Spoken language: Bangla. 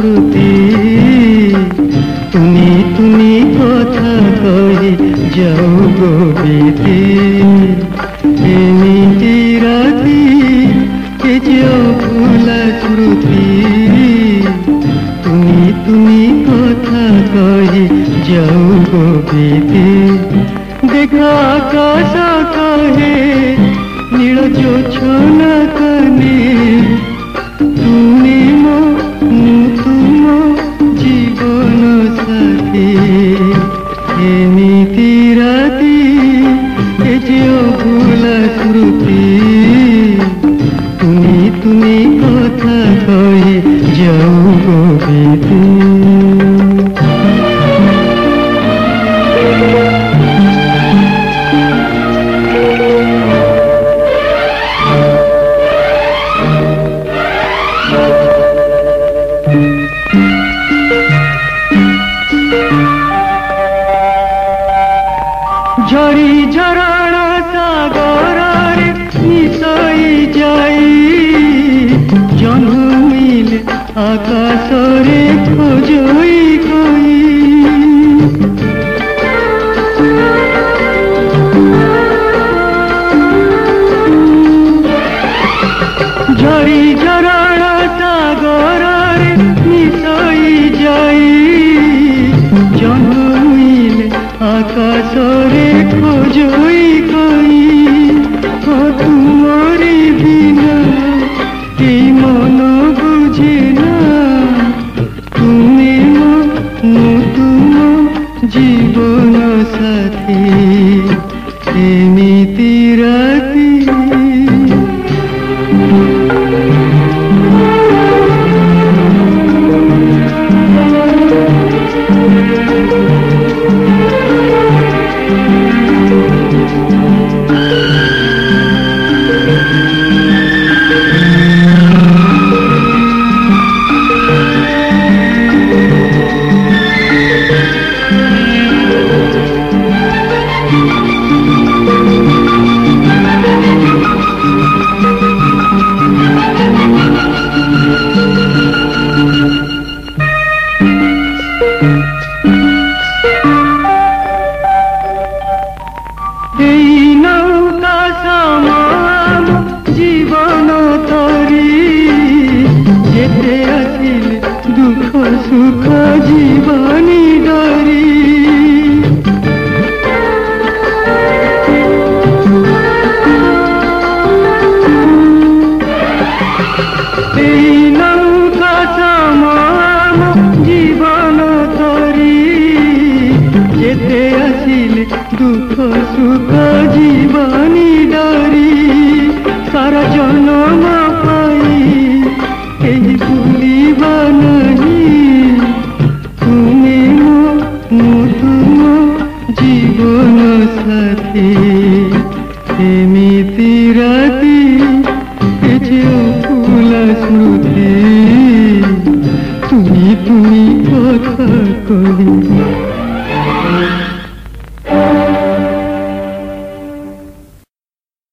মালতী তুমি তুমি কথা কই যাও গোবিতি এমিতি রাতি কে যাও ফুলা কৃতি তুমি তুমি কথা কই যাও গোবিতি দেখা আকাশ কহে নীল চোছ না কনে। ঝরি ঝরনা সাগরের মিশই যাই জন্মিল আকাশরে খোঁজই কই ঝরি ঝ जीवन सती Hey. सुखी बानी डारी सारा जन्म पाई यही भूली बानी तुम्हें मो मो तुम जीवन साथी এমিতি রাতি এছে ফুলা স্মৃতি তুমি তুমি